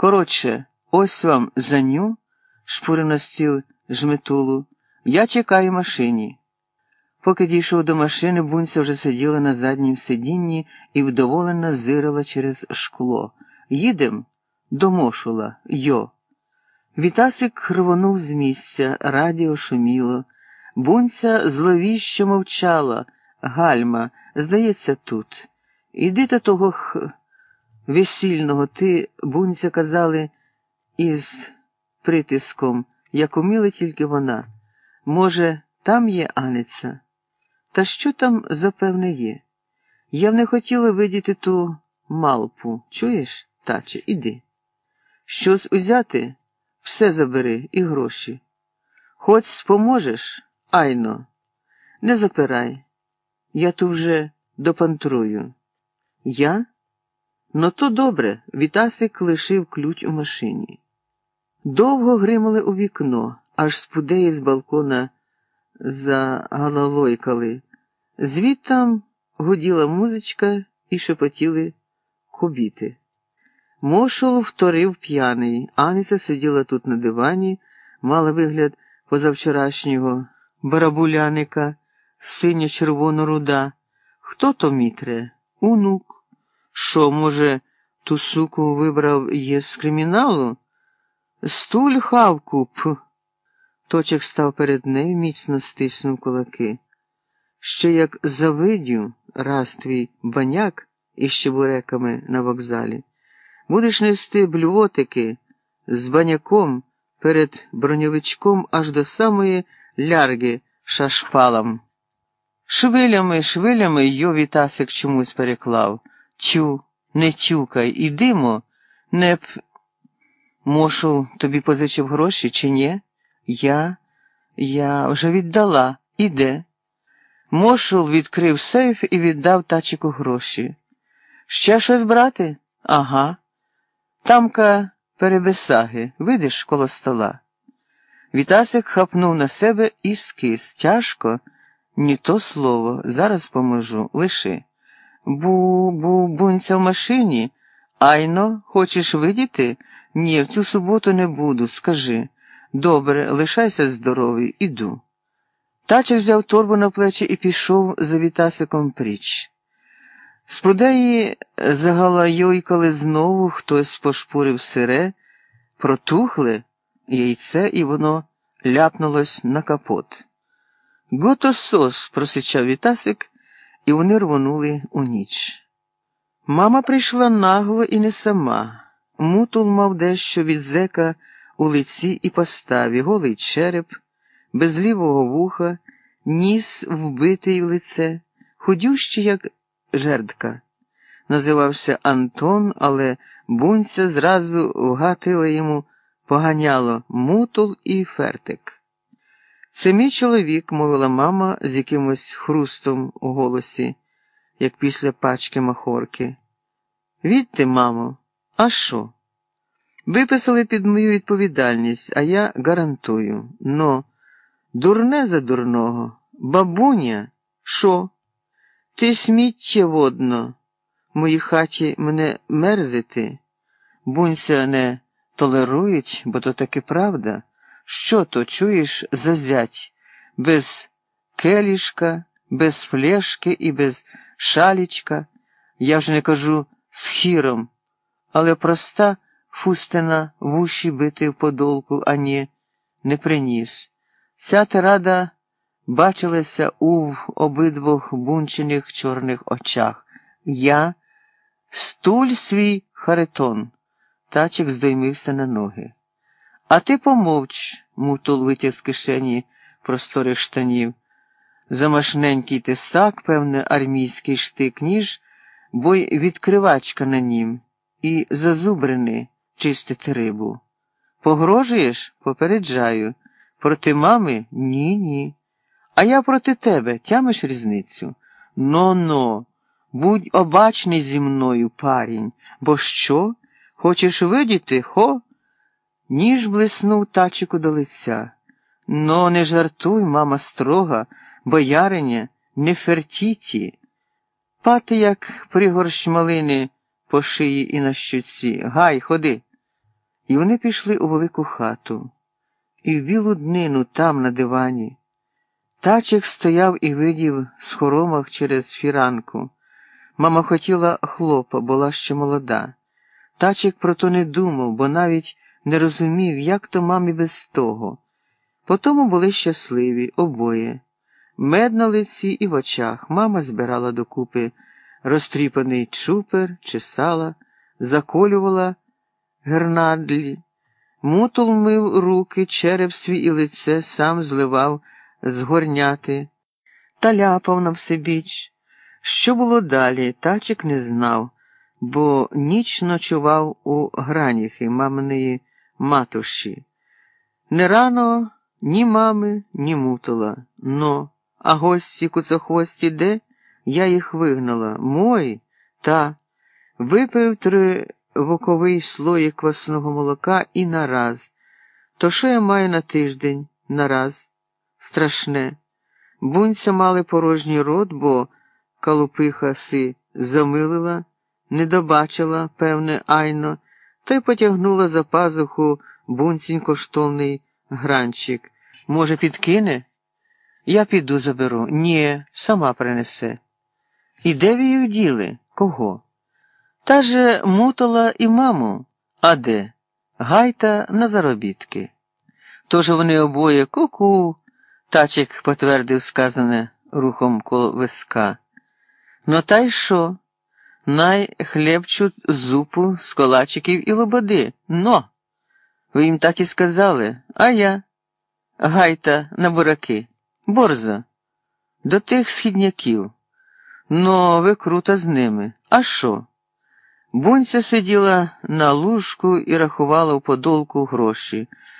Коротше, ось вам заню, шпурив на стіл жметулу. Я чекаю машині. Поки дійшов до машини, бунця вже сиділа на заднім сидінні і вдоволено зирила через шкло. Їдем до Мошула, йо. Вітасик рвонув з місця, радіо шуміло. Бунця зловіщо мовчала. Гальма, здається, тут. Іди до того х... весільного, ти, бунця, казали, із притиском, як уміла тільки вона. Може, там є Аниця? Та що там запевне є? Я б не хотіла видіти ту малпу. Чуєш, таче, іди. Щось узяти, все забери і гроші. Хоч споможеш, айно, не запирай. Я ту вже допантрую. Я? Ну, то добре, Вітасик лишив ключ у машині. Довго гримали у вікно, аж спудеї з балкона загалалойкали. Звідтам гуділа музичка і шепотіли кобіти. Мошол вторив п'яний. Аніця сиділа тут на дивані, мала вигляд позавчорашнього барабуляника, синя червоно руда. Хто то мітре? Унук. Що, може, ту суку вибрав є з криміналу? Стуль хавку, п. Точок став перед нею, міцно стиснув кулаки. Ще як завидю, раз твій баняк із чебуреками на вокзалі, будеш нести блювотики з баняком перед броньовичком аж до самої лярги шашпалам. Швилями, швилями йо вітасик чомусь переклав. Тю, не тюкай, ідимо, не б. Мошу тобі позичив гроші, чи ні? Я, я вже віддала. Іде. Мошул відкрив сейф і віддав тачику гроші. Ще щось брати? Ага. Тамка перебесаги, видиш, коло стола. Вітасик хапнув на себе і скис. Тяжко, ні то слово. Зараз поможу. Лиши. Бу, бу, бунця в машині. Айно, хочеш видіти? Ні, в цю суботу не буду. Скажи. Добре, лишайся здоровий, іду. Тачик взяв торбу на плечі і пішов за Вітасиком пріч. Сподеї загалайойкали знову, хтось пошпурив сире, протухле яйце, і воно ляпнулось на капот. Готосос, просичав Вітасик, і вони рвонули у ніч. Мама прийшла нагло і не сама. Мутул мав дещо від зека у лиці і поставі, голий череп, без лівого вуха, ніс вбитий в лице, худющий, як жердка. Називався Антон, але бунця зразу вгатила йому поганяло мутул і фертик. Це мій чоловік, мовила мама з якимось хрустом у голосі, як після пачки махорки. Відти, мамо, а що? Виписали під мою відповідальність, а я гарантую. Но, дурне за дурного, бабуня, що? Ти сміття водно, в моїй хаті мене мерзити, бунься не толерують, бо то таки правда. Що то чуєш зазять, без келішка, без флешки і без шалічка, я вже не кажу з хіром, але проста фустина в уші бити в подолку, ані не приніс. Ця тирада бачилася у обидвох бунчених чорних очах. Я стуль свій харитон. Тачик здоймився на ноги. А ти помовч, мутул витяг з кишені просторих штанів. Замашненький тисак, певне, армійський штик ніж, бо й відкривачка на нім, і зазубрини чистити рибу. Погрожуєш? Попереджаю. Проти мами ні, ні. А я проти тебе тямиш різницю? Но-но, будь обачний зі мною, парінь, бо що? Хочеш видіти, хо? Ніж блиснув тачику до лиця. Но не жартуй, мама строга, бояриня, не фертіті. Пати, як пригорщ малини по шиї і на щуці. Гай, ходи. І вони пішли у велику хату, і в білу днину там, на дивані. Тачик стояв і видів з хоромах через фіранку. Мама хотіла хлопа, була ще молода. Тачик про то не думав, бо навіть не розумів, як то мамі без того. Потому були щасливі обоє. Мед на лиці і в очах мама збирала докупи розтріпаний чупер, чесала, заколювала гернадлі. Мутул мив руки, череп свій і лице сам зливав з горняти та ляпав на всебіч. Що було далі, тачик не знав, бо ніч ночував у граніхи маминої матуші. Не рано ні мами, ні мутила. Но, а гості куцохвості де? Я їх вигнала. Мой, та випив три воковий слої квасного молока і нараз. То що я маю на тиждень нараз? Страшне. Бунця мали порожній рот, бо калупиха си замилила, не добачила, певне, айно, та й потягнула за пазуху бунцінь коштовний гранчик. Може, підкине? Я піду заберу. Ні, сама принесе. І де ви їх діли? Кого? Та же мутала і маму. А де? Гайта на заробітки. Тож вони обоє ку-ку, тачик потвердив сказане рухом коло виска. Ну та й що? Най хлібчу зупу з колачиків і лободи. Но. Ви їм так і сказали, а я. Гайта на бураки. Борза. До тих східняків. Ну, ви круто з ними. А що? Бунця сиділа на лужку і рахувала у подолку гроші.